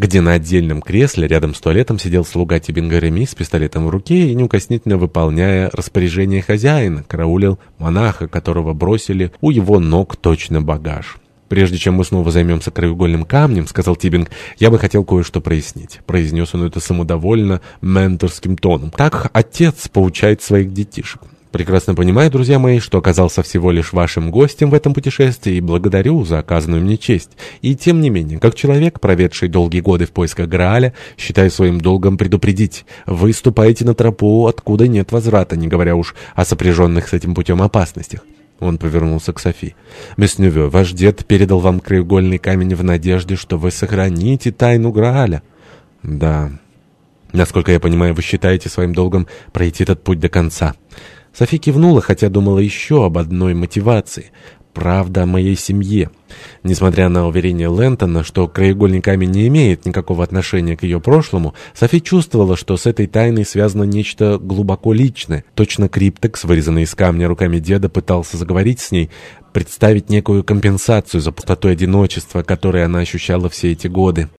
где на отдельном кресле рядом с туалетом сидел слуга Тибингареми с пистолетом в руке и, неукоснительно выполняя распоряжение хозяина, караулил монаха, которого бросили у его ног точно багаж. «Прежде чем мы снова займемся краеугольным камнем, — сказал Тибинг, — я бы хотел кое-что прояснить». Произнес он это самодовольно, менторским тоном. «Так отец поучает своих детишек». Прекрасно понимаю, друзья мои, что оказался всего лишь вашим гостем в этом путешествии и благодарю за оказанную мне честь. И тем не менее, как человек, проведший долгие годы в поисках Грааля, считаю своим долгом предупредить. Вы ступаете на тропу, откуда нет возврата, не говоря уж о сопряженных с этим путем опасностях. Он повернулся к Софи. «Месс Нюве, ваш дед передал вам краеугольный камень в надежде, что вы сохраните тайну Грааля». «Да. Насколько я понимаю, вы считаете своим долгом пройти этот путь до конца». Софи кивнула, хотя думала еще об одной мотивации — правда о моей семье. Несмотря на уверение Лэнтона, что краеугольный камень не имеет никакого отношения к ее прошлому, Софи чувствовала, что с этой тайной связано нечто глубоко личное. Точно Криптекс, вырезанный из камня руками деда, пытался заговорить с ней, представить некую компенсацию за пустоту одиночества, которое она ощущала все эти годы.